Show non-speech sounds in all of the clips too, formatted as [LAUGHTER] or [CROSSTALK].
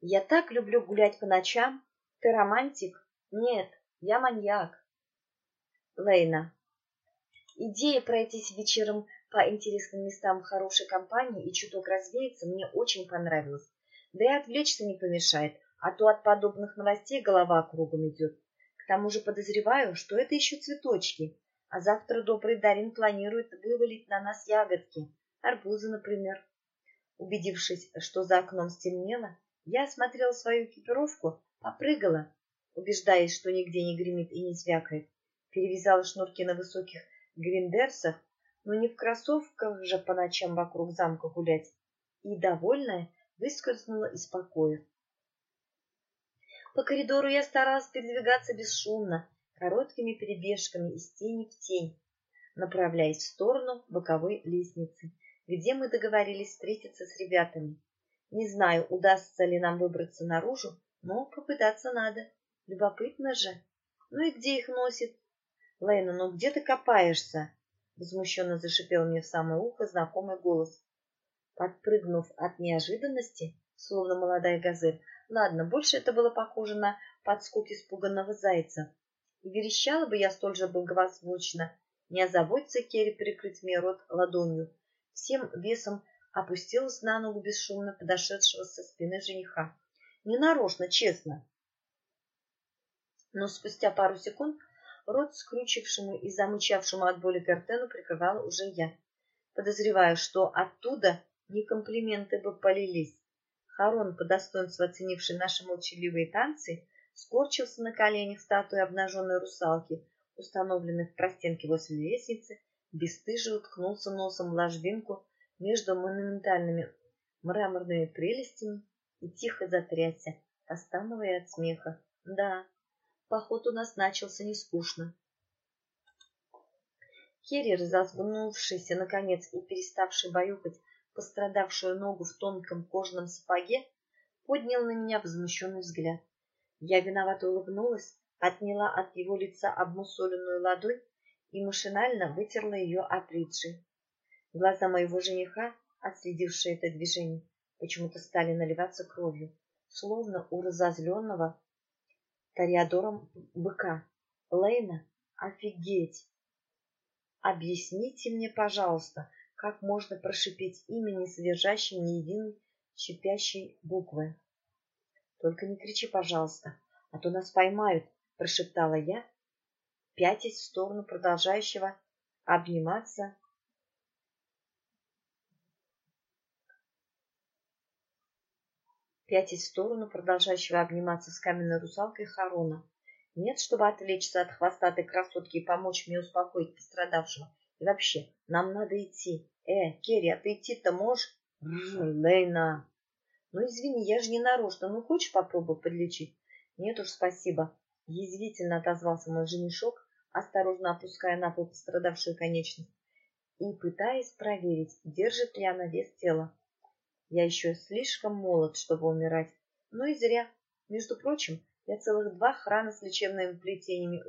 Я так люблю гулять по ночам. Ты романтик? Нет, я маньяк. Лейна. Идея пройтись вечером по интересным местам в хорошей компании и чуток развеяться мне очень понравилась. Да и отвлечься не помешает, а то от подобных новостей голова кругом идет. К тому же подозреваю, что это еще цветочки, а завтра добрый Дарин планирует вывалить на нас ягодки, арбузы, например. Убедившись, что за окном стемнело, я осмотрела свою экипировку, попрыгала, убеждаясь, что нигде не гремит и не звякает, перевязала шнурки на высоких гриндерсах, но не в кроссовках же по ночам вокруг замка гулять, и, довольная, выскользнула из покоя. По коридору я старалась передвигаться бесшумно, короткими перебежками из тени в тень, направляясь в сторону боковой лестницы, где мы договорились встретиться с ребятами. Не знаю, удастся ли нам выбраться наружу, но попытаться надо. Любопытно же. Ну и где их носит? Лейна, ну где ты копаешься? Возмущенно зашипел мне в самое ухо знакомый голос. Подпрыгнув от неожиданности, словно молодая газель, ладно, больше это было похоже на подскок испуганного зайца. И верещала бы я столь же благозвучно, не озаботься Керри прикрыть мне рот ладонью. Всем весом опустилась на ногу бесшумно подошедшего со спины жениха. Ненарочно, честно. Но спустя пару секунд рот скручившему и замычавшему от боли Картену прикрывала уже я, подозревая, что оттуда не комплименты бы полились. Харон, по достоинству оценивший наши молчаливые танцы, скорчился на коленях статуи обнаженной русалки, установленной в простенке возле лестницы, бесстыже уткнулся носом в ложбинку между монументальными мраморными прелестями и тихо затрясся, постановая от смеха. Да, поход у нас начался нескучно. Керри, разогнувшийся, наконец, и переставший баюкать пострадавшую ногу в тонком кожаном сапоге, поднял на меня возмущенный взгляд. Я виновато улыбнулась, отняла от его лица обмусоленную ладонь и машинально вытерла ее от риджи. Глаза моего жениха, отследившие это движение, почему-то стали наливаться кровью, словно у разозленного Тореадором быка. Лейна, офигеть! Объясните мне, пожалуйста, как можно прошипеть имя, не содержащее ни единой щипящей буквы. Только не кричи, пожалуйста, а то нас поймают, прошептала я, пятясь в сторону продолжающего обниматься пятясь в сторону продолжающего обниматься с каменной русалкой Харона. Нет, чтобы отвлечься от хвостатой красотки и помочь мне успокоить пострадавшего. И вообще, нам надо идти. Э, Керри, а ты идти-то можешь? Лейна. Ну, извини, я же не нарочно. Ну, хочешь попробовать подлечить? Нет уж, спасибо. Язвительно отозвался мой женишок, осторожно опуская на пол пострадавшую конечность и пытаясь проверить, держит ли она вес тела. Я еще слишком молод, чтобы умирать. Ну и зря. Между прочим, я целых два храна с лечебными плетениями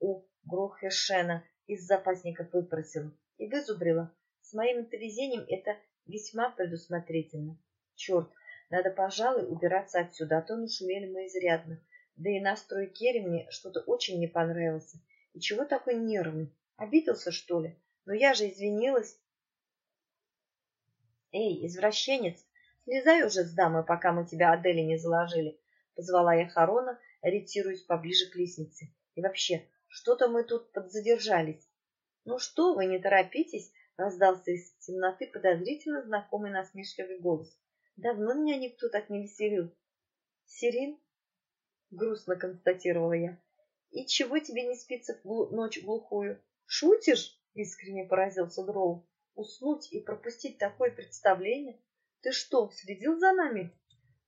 у Грохешена из запасников выпросила и вызубрила. С моим-то везением это весьма предусмотрительно. Черт, надо, пожалуй, убираться отсюда, а то нашумели мы изрядно. Да и настрой Керри мне что-то очень не понравился. И чего такой нервный? Обиделся, что ли? Но я же извинилась. Эй, извращенец, слезай уже с дамы, пока мы тебя Адели не заложили. Позвала я Харона, ретируясь поближе к лестнице. И вообще, что-то мы тут подзадержались. Ну что вы, не торопитесь, раздался из темноты подозрительно знакомый насмешливый голос. Давно меня никто так не веселил. Сирин? Грустно констатировала я. И чего тебе не спится в ночь глухую? Шутишь? Искренне поразился Дроу. Уснуть и пропустить такое представление? Ты что, следил за нами?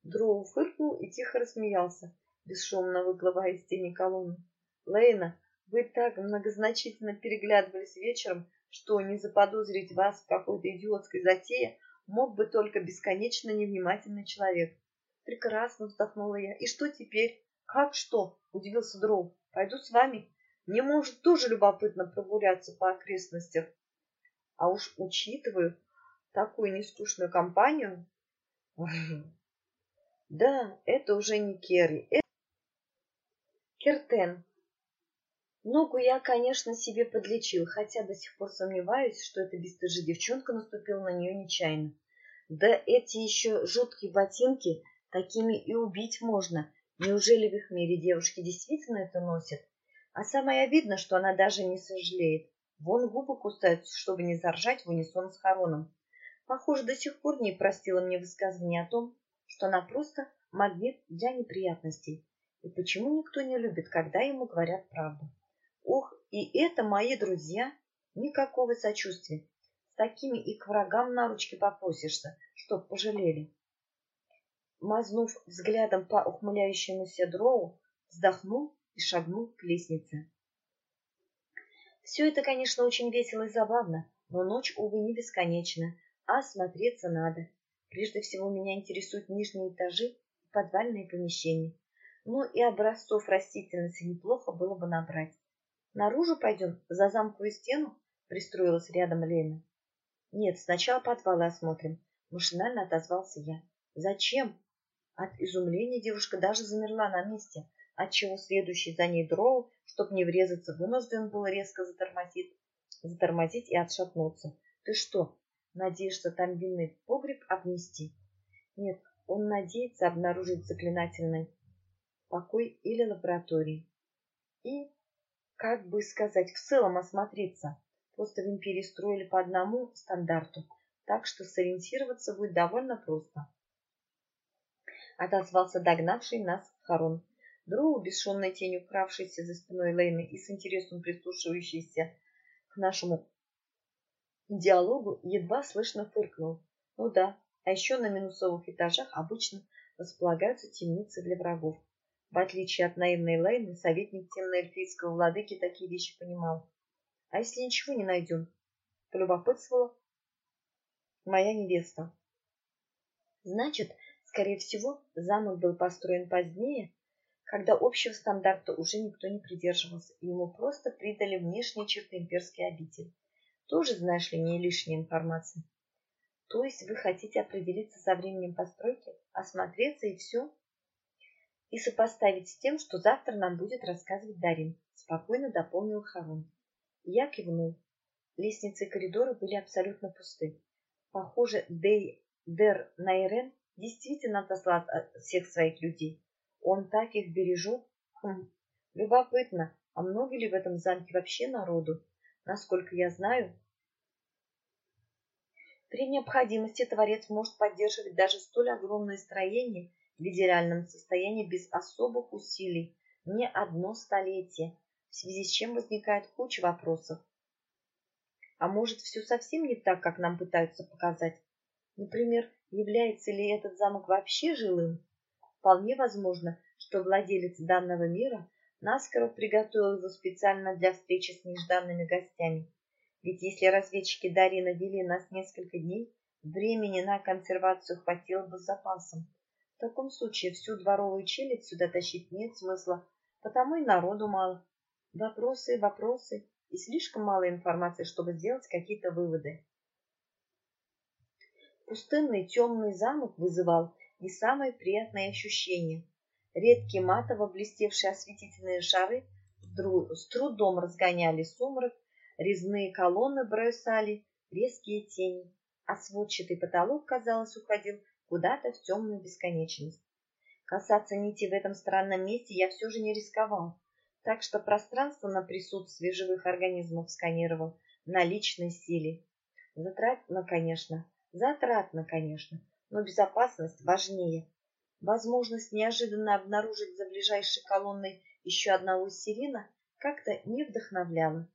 Дроу фыркнул и тихо рассмеялся, бесшумно выплывая из тени колонны. Лейна, вы так многозначительно переглядывались вечером, что не заподозрить вас в какой-то идиотской затее мог бы только бесконечно невнимательный человек. Прекрасно, вздохнула я. И что теперь? Как что? Удивился Дроу. Пойду с вами. Мне, может, тоже любопытно прогуляться по окрестностям. А уж учитываю такую нескучную компанию... [LAUGHS] Да, это уже не Керри. Это... Кертен. Ногу я, конечно, себе подлечил, хотя до сих пор сомневаюсь, что эта бесстыжая девчонка наступила на нее нечаянно. Да эти еще жуткие ботинки, такими и убить можно. Неужели в их мире девушки действительно это носят? А самое обидно, что она даже не сожалеет. Вон губы кусаются, чтобы не заржать в унисон с Хароном. Похоже, до сих пор не простила мне высказывание о том, что она просто магнит для неприятностей. И почему никто не любит, когда ему говорят правду? Ох, и это мои друзья! Никакого сочувствия. С такими и к врагам на ручки попросишься, чтоб пожалели. Мазнув взглядом по ухмыляющемуся дроу, вздохнул и шагнул к лестнице. Все это, конечно, очень весело и забавно, но ночь, увы, не бесконечна, а смотреться надо. Прежде всего меня интересуют нижние этажи и подвальные помещения. Ну и образцов растительности неплохо было бы набрать. Наружу пойдем, за замковую стену, пристроилась рядом Лена. Нет, сначала подвалы осмотрим, машинально отозвался я. Зачем? От изумления девушка даже замерла на месте, отчего следующий за ней дроу, чтоб не врезаться, вынужден был резко затормозить, затормозить и отшатнуться. Ты что, надеешься там винный погреб обнести? Нет, он надеется обнаружить заклинательный покой или лаборатории. И, как бы сказать, в целом осмотреться. Просто в империи строили по одному стандарту, так что сориентироваться будет довольно просто. Отозвался догнавший нас Харон. Дроу, бесшумной тенью кравшийся за спиной Лейны и с интересом прислушивающийся к нашему диалогу, едва слышно фыркнул. Ну да, а еще на минусовых этажах обычно располагаются темницы для врагов. В отличие от наивной Лейны, советник темно-эльфийского владыки такие вещи понимал. А если ничего не найдем? Полюбопытствовала моя невеста. Значит, скорее всего, замок был построен позднее, когда общего стандарта уже никто не придерживался, и ему просто придали внешние черты имперской обители. Тоже, знаешь ли, не лишняя информация. То есть вы хотите определиться со временем постройки, осмотреться и все? И сопоставить с тем, что завтра нам будет рассказывать Дарин, спокойно дополнил Харун. Я кивнул. Лестницы и коридоры были абсолютно пусты. Похоже, Дей Дер Найрен действительно отослал всех своих людей. Он так их бережет. Хм, любопытно, а много ли в этом замке вообще народу? Насколько я знаю, при необходимости Творец может поддерживать даже столь огромное строение в идеальном состоянии без особых усилий не одно столетие в связи с чем возникает куча вопросов. А может, все совсем не так, как нам пытаются показать? Например, является ли этот замок вообще жилым? Вполне возможно, что владелец данного мира наскоро приготовил его специально для встречи с нежданными гостями. Ведь если разведчики Дарина вели нас несколько дней, времени на консервацию хватило бы с запасом. В таком случае всю дворовую челядь сюда тащить нет смысла, потому и народу мало. Вопросы, вопросы и слишком мало информации, чтобы сделать какие-то выводы. Пустынный темный замок вызывал не самые приятные ощущения. Редкие матово блестевшие осветительные шары с трудом разгоняли сумрак, резные колонны бросали резкие тени, а сводчатый потолок, казалось, уходил куда-то в темную бесконечность. Касаться нити в этом странном месте я все же не рисковал так что пространство на присутствие живых организмов сканировал на личной силе. Затратно, конечно, затратно, конечно, но безопасность важнее. Возможность неожиданно обнаружить за ближайшей колонной еще одного сирена как-то не вдохновляла.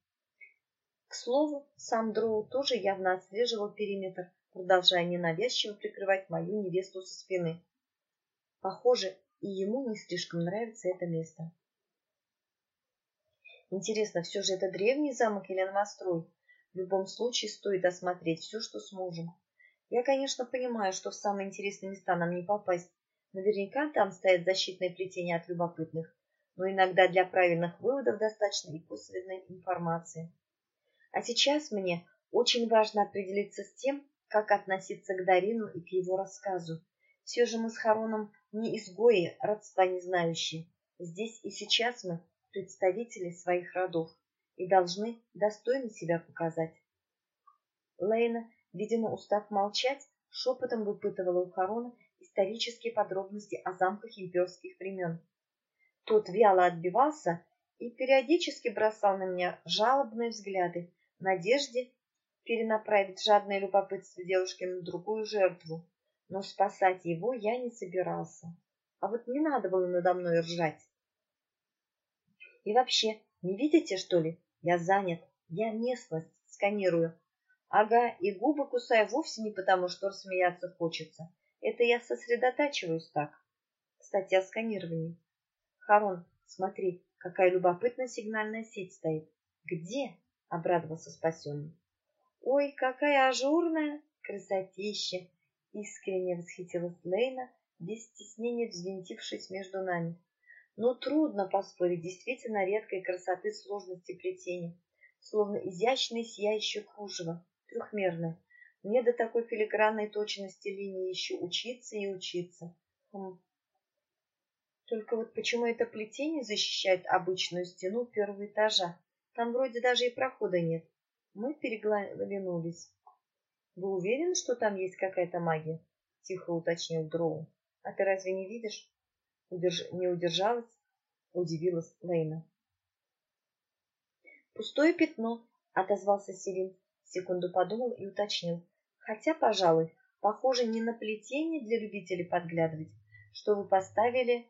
К слову, сам Дроу тоже явно отслеживал периметр, продолжая ненавязчиво прикрывать мою невесту со спины. Похоже, и ему не слишком нравится это место. Интересно, все же это древний замок или новострой? В любом случае стоит осмотреть все, что сможем. Я, конечно, понимаю, что в самые интересные места нам не попасть. Наверняка там стоят защитные плетения от любопытных, но иногда для правильных выводов достаточно и косвенной информации. А сейчас мне очень важно определиться с тем, как относиться к Дарину и к его рассказу. Все же мы с Хароном не изгои, родства не знающие. Здесь и сейчас мы представители своих родов и должны достойно себя показать. Лейна, видимо, устав молчать, шепотом выпытывала у Харона исторические подробности о замках имперских времен. Тот вяло отбивался и периодически бросал на меня жалобные взгляды в надежде перенаправить жадное любопытство девушки на другую жертву. Но спасать его я не собирался. А вот не надо было надо мной ржать. И вообще, не видите, что ли? Я занят. Я местность сканирую. Ага, и губы кусаю вовсе не потому, что рассмеяться хочется. Это я сосредотачиваюсь так. Кстати, о сканировании. Харон, смотри, какая любопытная сигнальная сеть стоит. Где? Обрадовался спасенный. Ой, какая ажурная! Красотища! Искренне восхитилась Лейна, без стеснения взвинтившись между нами. Но трудно поспорить, действительно редкой красоты сложности плетения, словно изящное сияющее кружево, трехмерное. Мне до такой филигранной точности линии еще учиться и учиться. Хм. Только вот почему это плетение защищает обычную стену первого этажа? Там вроде даже и прохода нет. Мы переглянулись. Вы уверены, что там есть какая-то магия? Тихо уточнил Дроу. А ты разве не видишь? Удерж... Не удержалась? Удивилась Лейна. Пустое пятно, отозвался Селин. Секунду подумал и уточнил. Хотя, пожалуй, похоже не на плетение для любителей подглядывать, что вы поставили,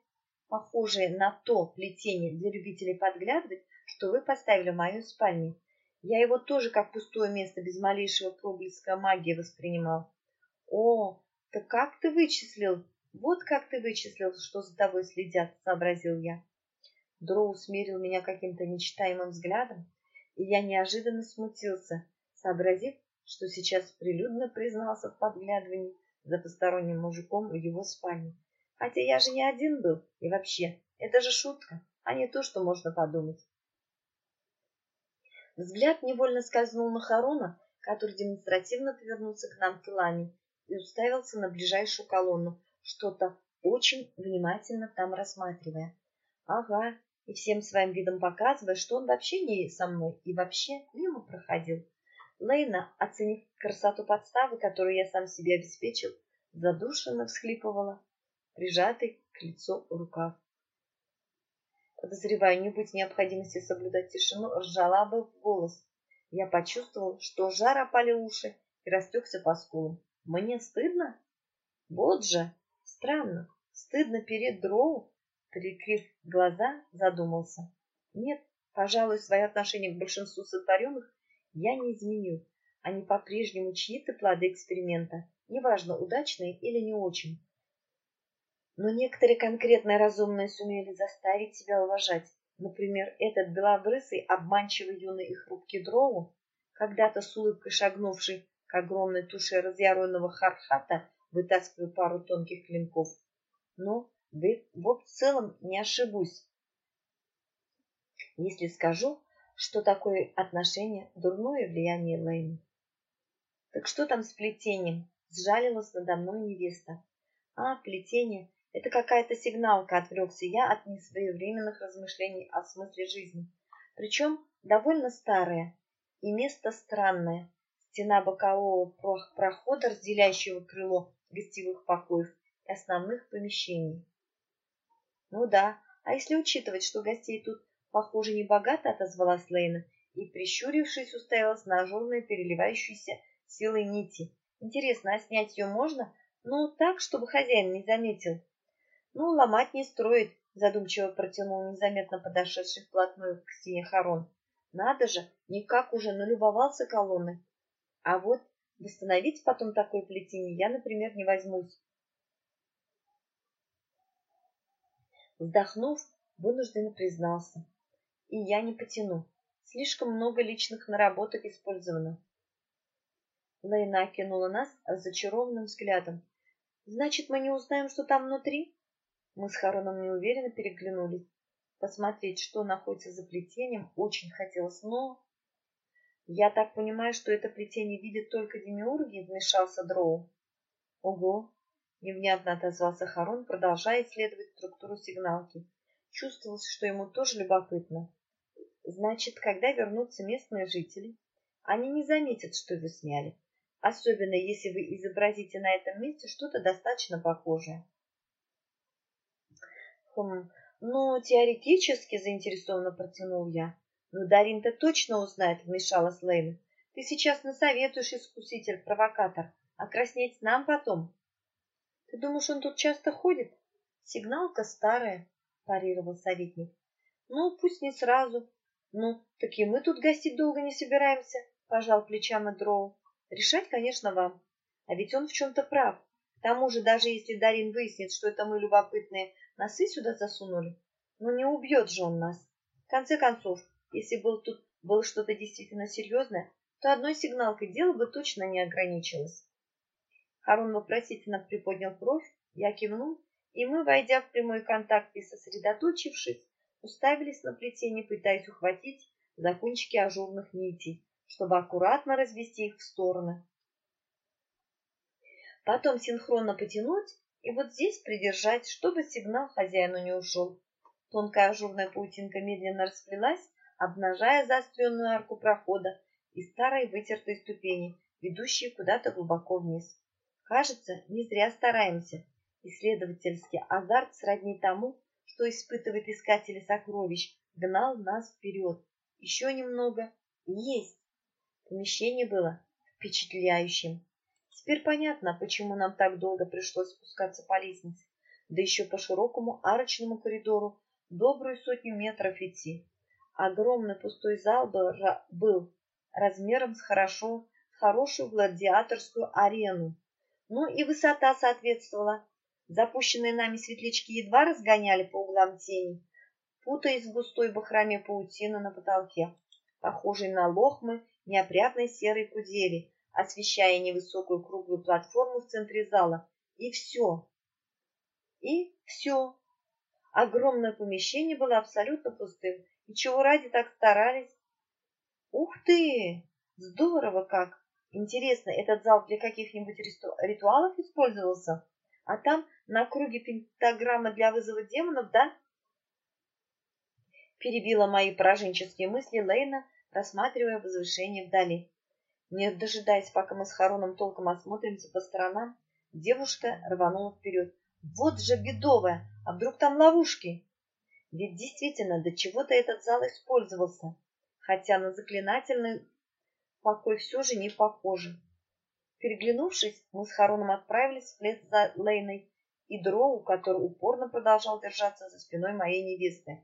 похожее на то плетение для любителей подглядывать, что вы поставили в мою спальню. Я его тоже как пустое место без малейшего проблеска магии воспринимал. О, так как ты вычислил? Вот как ты вычислил, что за тобой следят, сообразил я. Дроу смерил меня каким-то нечитаемым взглядом, и я неожиданно смутился, сообразив, что сейчас прилюдно признался в подглядывании за посторонним мужиком в его спальне. Хотя я же не один был, и вообще, это же шутка, а не то, что можно подумать. Взгляд невольно скользнул на Харона, который демонстративно повернулся к нам тылами и уставился на ближайшую колонну, что-то очень внимательно там рассматривая. Ага, и всем своим видом показывая, что он вообще не со мной и вообще мимо проходил. Лейна, оценив красоту подставы, которую я сам себе обеспечил, задушенно всхлипывала, прижатый к лицу рукав. Подозревая, не быть необходимости соблюдать тишину, ржала бы в голос. Я почувствовал, что жар опали уши и растекся по скулам. Мне стыдно? Вот же! Странно. Стыдно перед дроу? Прикрыв глаза, задумался. Нет, пожалуй, свое отношение к большинству сотворенных я не изменил. Они по-прежнему чьи-то плоды эксперимента, неважно, удачные или не очень. Но некоторые конкретно разумные сумели заставить себя уважать. Например, этот белобрысый, обманчивый юный и хрупкий дроу, когда-то с улыбкой шагнувший к огромной туше разъяренного хархата, вытаскивая пару тонких клинков. Ну, да в целом не ошибусь, если скажу, что такое отношение дурное влияние Лейны. Так что там с плетением? Сжалилась надо мной невеста. А, плетение — это какая-то сигналка, отвлекся я от несвоевременных размышлений о смысле жизни. Причем довольно старая и место странное. Стена бокового прохода, разделяющего крыло гостевых покоев и основных помещений. Ну да, а если учитывать, что гостей тут Похоже, небогато отозвалась Лейна и, прищурившись, уставилась на ажурные переливающиеся силой нити. Интересно, а снять ее можно? Ну, так, чтобы хозяин не заметил. Ну, ломать не строит, задумчиво протянул незаметно подошедший вплотную к стене Харон. Надо же, никак уже налюбовался колонной. А вот восстановить потом такое плетение я, например, не возьмусь. Вздохнув, вынужденно признался и я не потяну. Слишком много личных наработок использовано. Лейна кинула нас разочарованным взглядом. Значит, мы не узнаем, что там внутри? Мы с Хароном неуверенно переглянулись. Посмотреть, что находится за плетением, очень хотелось, но... Я так понимаю, что это плетение видит только демиурги, вмешался Дроу. Ого! Невнятно отозвался Харон, продолжая исследовать структуру сигналки. Чувствовалось, что ему тоже любопытно. Значит, когда вернутся местные жители, они не заметят, что вы сняли, особенно если вы изобразите на этом месте что-то достаточно похожее. Хм, ну, теоретически заинтересованно протянул я. Ну, Дарин-то точно узнает, вмешалась Лейна. Ты сейчас насоветуешь, искуситель-провокатор, а краснеть нам потом. Ты думаешь, он тут часто ходит? Сигналка старая, парировал советник. Ну, пусть не сразу. Ну, так и мы тут гостить долго не собираемся, пожал плечами Дроу. Решать, конечно, вам. А ведь он в чем-то прав. К тому же, даже если Дарин выяснит, что это мы любопытные носы сюда засунули, ну не убьет же он нас. В конце концов, если был тут было что-то действительно серьезное, то одной сигналкой дело бы точно не ограничилось. Харун вопросительно приподнял бровь, я кивнул, и мы, войдя в прямой контакт и сосредоточившись, уставились на плетение, пытаясь ухватить за кончики ажурных нитей, чтобы аккуратно развести их в стороны. Потом синхронно потянуть и вот здесь придержать, чтобы сигнал хозяину не ушел. Тонкая ажурная паутинка медленно расплелась, обнажая заостренную арку прохода и старые вытертые ступени, ведущие куда-то глубоко вниз. Кажется, не зря стараемся. Исследовательский азарт сродни тому, что испытывает искатели сокровищ, гнал нас вперед. Еще немного. Есть. Помещение было впечатляющим. Теперь понятно, почему нам так долго пришлось спускаться по лестнице, да еще по широкому арочному коридору добрую сотню метров идти. Огромный пустой зал был, был размером с хорошо, хорошую гладиаторскую арену, ну и высота соответствовала. Запущенные нами светлячки едва разгоняли по углам тени, путаясь в густой бахроме паутины на потолке, похожей на лохмы неопрятной серой кудели, освещая невысокую круглую платформу в центре зала. И все. И все. Огромное помещение было абсолютно пустым. И чего ради так старались? Ух ты! Здорово как! Интересно, этот зал для каких-нибудь ритуалов использовался? А там на круге пентаграмма для вызова демонов, да? Перебила мои пораженческие мысли Лейна, рассматривая возвышение вдали. Не дожидаясь, пока мы с Хароном толком осмотримся по сторонам, девушка рванула вперед. Вот же бедовая! А вдруг там ловушки? Ведь действительно, до чего-то этот зал использовался, хотя на заклинательный покой все же не похоже. Переглянувшись, мы с Хароном отправились вслед за Лейной и Дроу, который упорно продолжал держаться за спиной моей невесты.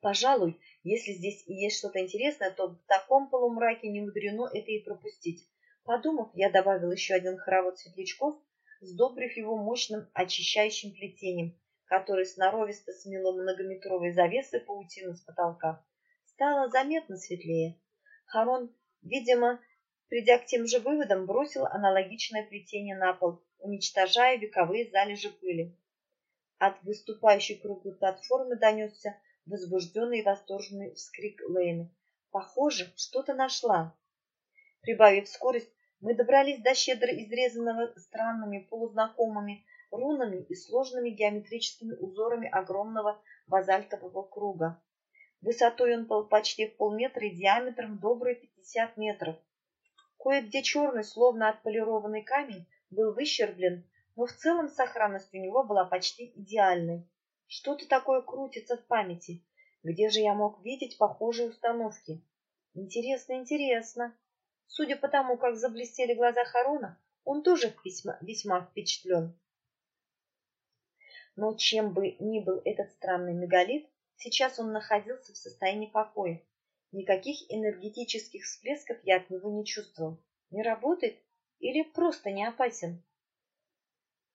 Пожалуй, если здесь и есть что-то интересное, то в таком полумраке не мудрено это и пропустить. Подумав, я добавил еще один хоровод светлячков, сдобрив его мощным очищающим плетением, которое сноровисто смело многометровые завесы паутины с потолка стало заметно светлее. Харон, видимо, придя к тем же выводам, бросил аналогичное плетение на пол, уничтожая вековые залежи пыли. От выступающей круглой платформы донесся возбужденный и восторженный вскрик Лейны. Похоже, что-то нашла. Прибавив скорость, мы добрались до щедро изрезанного странными полузнакомыми рунами и сложными геометрическими узорами огромного базальтового круга. Высотой он был почти в полметра и диаметром добрые пятьдесят метров. Кое-где черный, словно отполированный камень, был выщерблен, но в целом сохранность у него была почти идеальной. Что-то такое крутится в памяти. Где же я мог видеть похожие установки? Интересно, интересно. Судя по тому, как заблестели глаза Харона, он тоже весьма, весьма впечатлен. Но чем бы ни был этот странный мегалит, Сейчас он находился в состоянии покоя. Никаких энергетических всплесков я от него не чувствовал. Не работает или просто не опасен?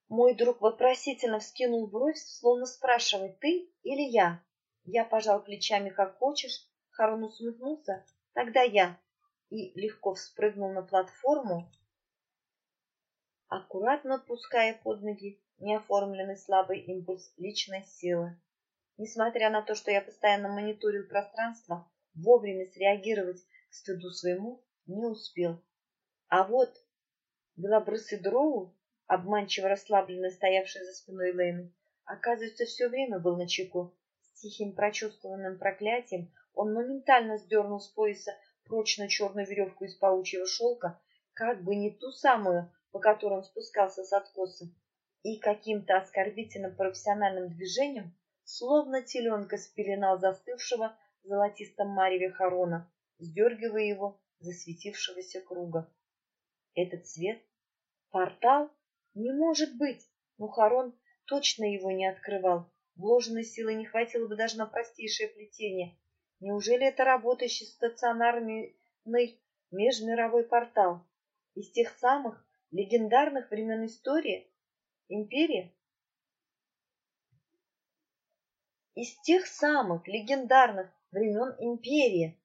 Мой друг вопросительно вскинул бровь, словно спрашивая, ты или я? Я пожал плечами, как хочешь. Харун усмехнулся. Тогда я. И легко вспрыгнул на платформу, аккуратно отпуская под ноги неоформленный слабый импульс личной силы. Несмотря на то, что я постоянно мониторил пространство, вовремя среагировать к стыду своему не успел. А вот Белобрысый дроу, обманчиво расслабленно стоявший за спиной Лейны, оказывается, все время был на чеку. С тихим прочувствованным проклятием он моментально сдернул с пояса прочную черную веревку из паучьего шелка, как бы не ту самую, по которой он спускался с откоса, и каким-то оскорбительным профессиональным движением, словно теленка спеленал застывшего в золотистом мареве Харона, сдергивая его засветившегося круга. Этот свет? Портал? Не может быть! Но Харон точно его не открывал. Вложенной силы не хватило бы даже на простейшее плетение. Неужели это работающий стационарный межмировой портал? Из тех самых легендарных времен истории? Империи? Из тех самых легендарных времен Империи.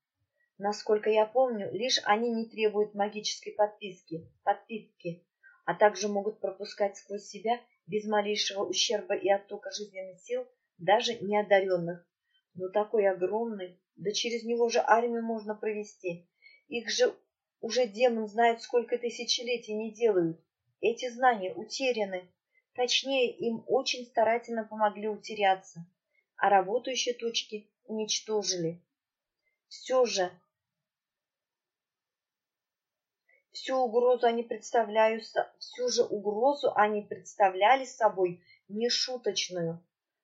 Насколько я помню, лишь они не требуют магической подписки, подпитки, а также могут пропускать сквозь себя без малейшего ущерба и оттока жизненных сил даже неодаренных. Но такой огромный, да через него же армию можно провести. Их же уже демон знает, сколько тысячелетий не делают. Эти знания утеряны. Точнее, им очень старательно помогли утеряться, а работающие точки уничтожили. Все же всю угрозу они представляют, всю же угрозу они представляли собой нешуточную.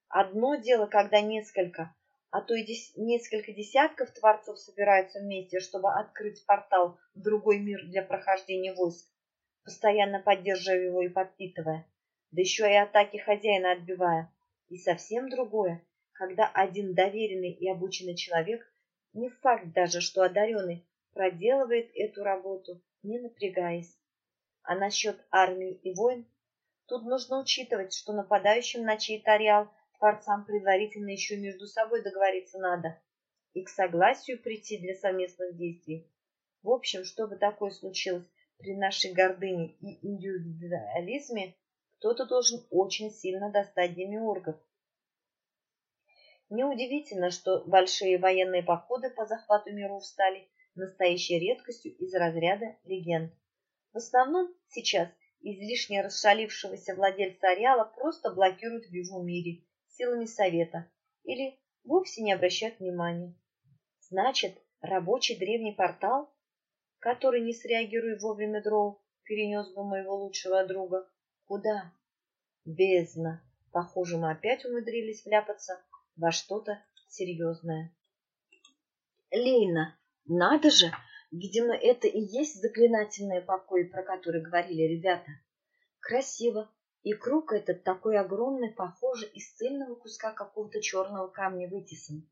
Одно дело, когда несколько, а то и дес, несколько десятков творцов собираются вместе, чтобы открыть портал в другой мир для прохождения войск, постоянно поддерживая его и подпитывая, да еще и атаки хозяина отбивая. И совсем другое, когда один доверенный и обученный человек, не факт даже, что одаренный, проделывает эту работу, не напрягаясь. А насчет армии и войн, тут нужно учитывать, что нападающим на чей-то ареал творцам предварительно еще между собой договориться надо и к согласию прийти для совместных действий. В общем, что бы такое случилось при нашей гордыне и индивидуализме, кто-то должен очень сильно достать демиургов. Неудивительно, что большие военные походы по захвату миров стали настоящей редкостью из разряда легенд. В основном сейчас излишне расшалившегося владельца ареала просто блокируют в его мире силами совета или вовсе не обращают внимания. Значит, рабочий древний портал, который, не среагируя вовремя дроу, перенес бы моего лучшего друга, куда? Бездна. Похоже, мы опять умудрились вляпаться во что-то серьезное. Лейна, надо же! Видимо, это и есть заклинательные покои, про которые говорили ребята. Красиво, и круг этот такой огромный, похоже, из цельного куска какого-то черного камня вытесан.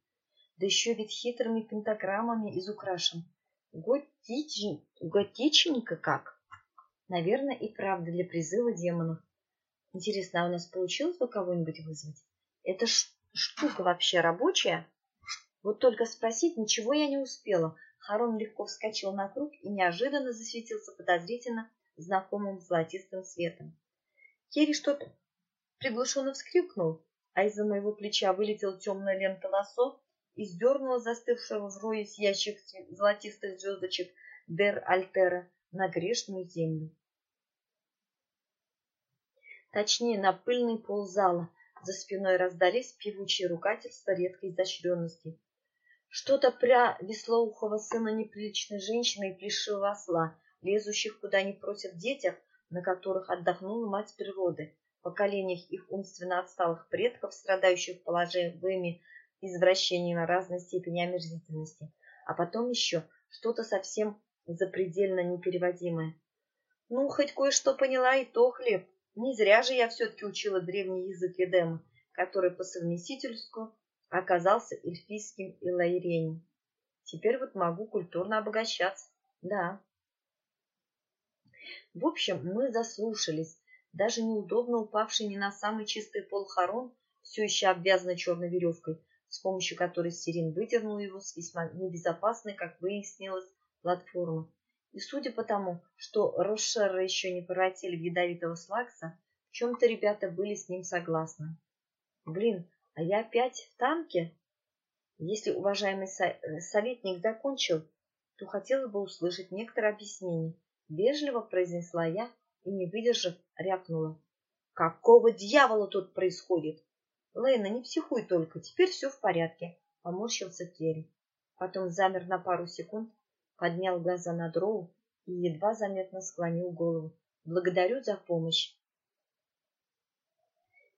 Да еще ведь хитрыми пентаграммами изукрашен. Готич... Готичненько как. Наверное, и правда для призыва демонов. Интересно, а у нас получилось бы кого-нибудь вызвать? Эта штука вообще рабочая? Вот только спросить ничего я не успела. Харон легко вскочил на круг и неожиданно засветился подозрительно знакомым золотистым светом. Керри что-то приглушенно вскрикнул, а из-за моего плеча вылетела темная лента лосо и сдернула застывшего в рое сиящих золотистых звездочек Дер Альтера на грешную землю. Точнее, на пыльный пол зала. За спиной раздались певучие ругательства редкой изощренности. Что-то про веслоухого сына неприличной женщины и плешивого осла, лезущих куда не просят детях, на которых отдохнула мать природы, поколениях их умственно отсталых предков, страдающих положениями извращениями разной степени омерзительности, а потом еще что-то совсем запредельно непереводимое. Ну, хоть кое-что поняла, и то хлеб. Не зря же я все-таки учила древний язык Эдема, который по совместительству оказался эльфийским и лаиренем. Теперь вот могу культурно обогащаться. Да. В общем, мы заслушались. Даже неудобно упавший не на самый чистый пол хорон, все еще обвязанный черной веревкой, с помощью которой Сирин выдернул его с весьма небезопасной, как выяснилось, платформы. И судя по тому, что Рошера еще не превратили в ядовитого слакса, в чем-то ребята были с ним согласны. Блин, а я опять в танке? Если уважаемый советник закончил, то хотела бы услышать некоторые объяснения. Вежливо произнесла я, и, не выдержав, рявкнула. «Какого дьявола тут происходит?» «Лейна, не психуй только, теперь все в порядке», — поморщился Керри. Потом замер на пару секунд, поднял глаза на дроу и едва заметно склонил голову. «Благодарю за помощь».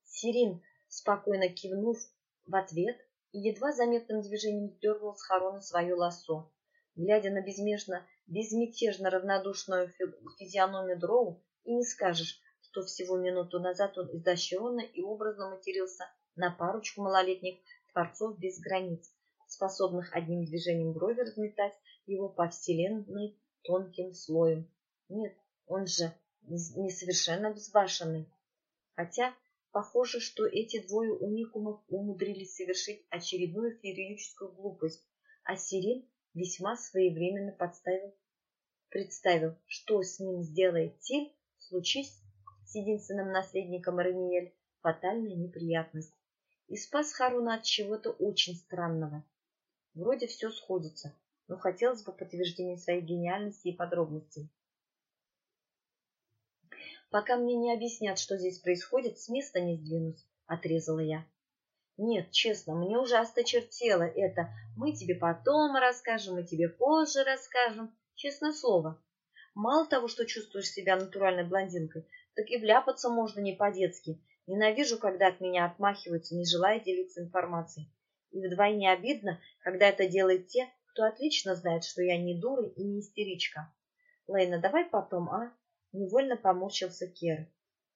Сирин, спокойно кивнув в ответ, и едва заметным движением сдернул с Харона свое лассо. Глядя на безмежно, безмятежно равнодушную физиономию Дроу, и не скажешь, что всего минуту назад он изощренно и образно матерился на парочку малолетних творцов без границ, способных одним движением брови разметать его по вселенной тонким слоем. Нет, он же не совершенно безбашенный. Хотя Похоже, что эти двое уникумов умудрились совершить очередную феерическую глупость, а Сирин весьма своевременно подставил, представил, что с ним сделает Тиль, случись с единственным наследником Рамиэль фатальная неприятность, и спас Харуна от чего-то очень странного. Вроде все сходится, но хотелось бы подтверждения своей гениальности и подробностей. Пока мне не объяснят, что здесь происходит, с места не сдвинусь, — отрезала я. Нет, честно, мне ужасно чертело это. Мы тебе потом расскажем, мы тебе позже расскажем. Честное слово. Мало того, что чувствуешь себя натуральной блондинкой, так и вляпаться можно не по-детски. Ненавижу, когда от меня отмахиваются, не желая делиться информацией. И вдвойне обидно, когда это делают те, кто отлично знает, что я не дура и не истеричка. Лейна, давай потом, а? Невольно поморщился Кер.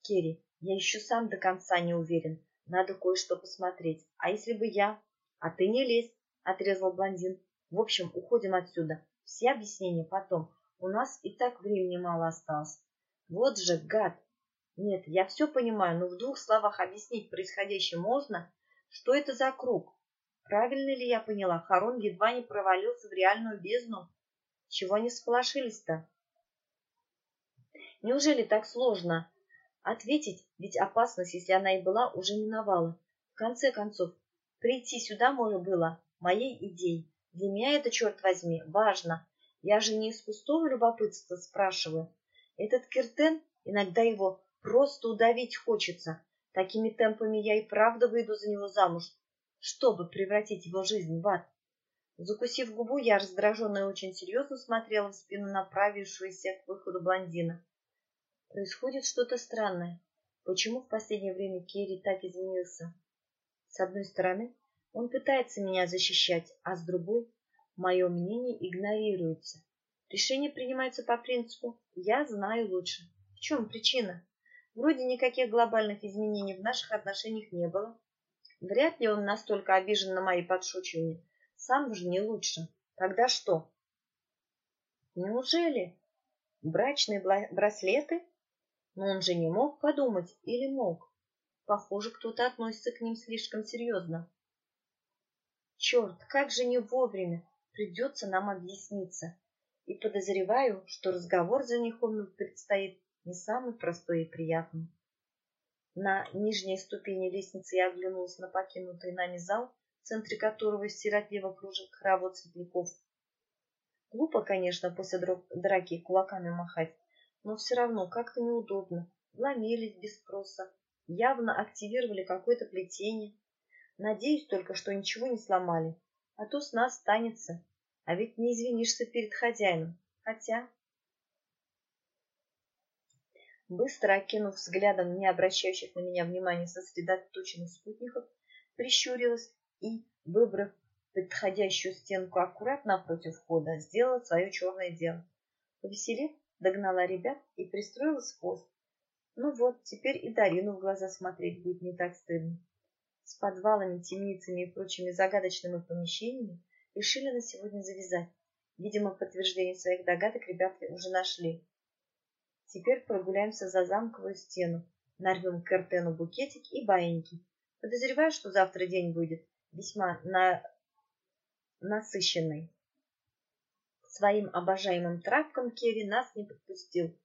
Керри, я еще сам до конца не уверен. Надо кое-что посмотреть. А если бы я... А ты не лезь, отрезал блондин. В общем, уходим отсюда. Все объяснения потом. У нас и так времени мало осталось. Вот же гад! Нет, я все понимаю, но в двух словах объяснить происходящее можно? Что это за круг? Правильно ли я поняла? Харон едва не провалился в реальную бездну. Чего они сполошились-то? Неужели так сложно? Ответить, ведь опасность, если она и была, уже миновала. В конце концов, прийти сюда можно было моей идеей. Для меня это, черт возьми, важно. Я же не из пустого любопытства спрашиваю. Этот Киртен, иногда его просто удавить хочется. Такими темпами я и правда выйду за него замуж, чтобы превратить его жизнь в ад. Закусив губу, я раздраженно и очень серьезно смотрела в спину направившегося к выходу блондина. Происходит что-то странное. Почему в последнее время Керри так изменился? С одной стороны, он пытается меня защищать, а с другой, мое мнение игнорируется. Решение принимается по принципу «я знаю лучше». В чем причина? Вроде никаких глобальных изменений в наших отношениях не было. Вряд ли он настолько обижен на мои подшучивания. Сам же не лучше. Тогда что? Неужели? Брачные браслеты? Но он же не мог подумать или мог? Похоже, кто-то относится к ним слишком серьезно. Черт, как же не вовремя придется нам объясниться. И подозреваю, что разговор за женихом предстоит не самый простой и приятный. На нижней ступени лестницы я оглянулась на покинутый нами зал, в центре которого сиротливо кружит хоровод светляков. Глупо, конечно, после драки кулаками махать, но все равно как-то неудобно. Вломились без спроса, явно активировали какое-то плетение. Надеюсь только, что ничего не сломали, а то с нас останется. А ведь не извинишься перед хозяином. Хотя... Быстро окинув взглядом не обращающих на меня внимания сосредоточенных спутников, прищурилась и, выбрав подходящую стенку аккуратно напротив входа, сделала свое черное дело. Повеселев, догнала ребят и пристроилась в пост. Ну вот, теперь и Дарину в глаза смотреть будет не так стыдно. С подвалами, темницами и прочими загадочными помещениями решили на сегодня завязать. Видимо, подтверждение своих догадок ребята уже нашли. Теперь прогуляемся за замковую стену, нарвем к Эртену букетик и баиньки. Подозреваю, что завтра день будет весьма на... насыщенный своим обожаемым травкам Керри нас не подпустил.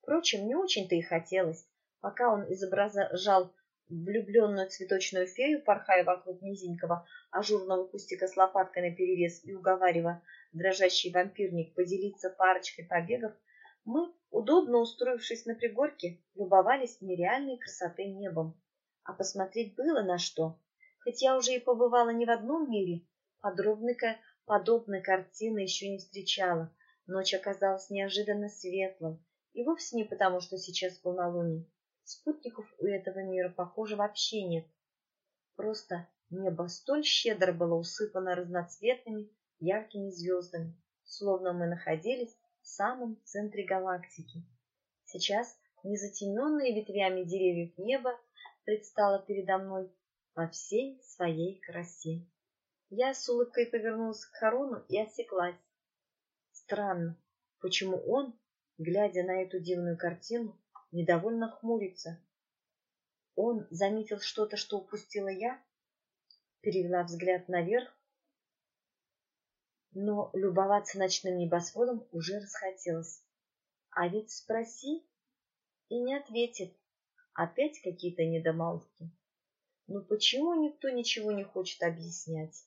Впрочем, не очень-то и хотелось. Пока он изображал влюбленную цветочную фею, порхая вокруг низенького ажурного кустика с лопаткой наперевес и уговаривая дрожащий вампирник поделиться парочкой побегов, Мы, удобно устроившись на пригорке, любовались нереальной красотой небом. А посмотреть было на что. Хоть я уже и побывала не в одном мире, подробной, подобной картины еще не встречала. Ночь оказалась неожиданно светлой, и вовсе не потому, что сейчас полнолуние. Спутников у этого мира, похоже, вообще нет. Просто небо столь щедро было усыпано разноцветными яркими звездами, словно мы находились в самом центре галактики. Сейчас незатененное ветвями деревьев небо предстало передо мной во всей своей красе. Я с улыбкой повернулась к Харону и осеклась. Странно, почему он, глядя на эту дивную картину, недовольно хмурится. Он заметил что-то, что упустила я, перевела взгляд наверх, но любоваться ночным небосводом уже расхотелось. А ведь спроси и не ответит. Опять какие-то недомолвки. Ну почему никто ничего не хочет объяснять?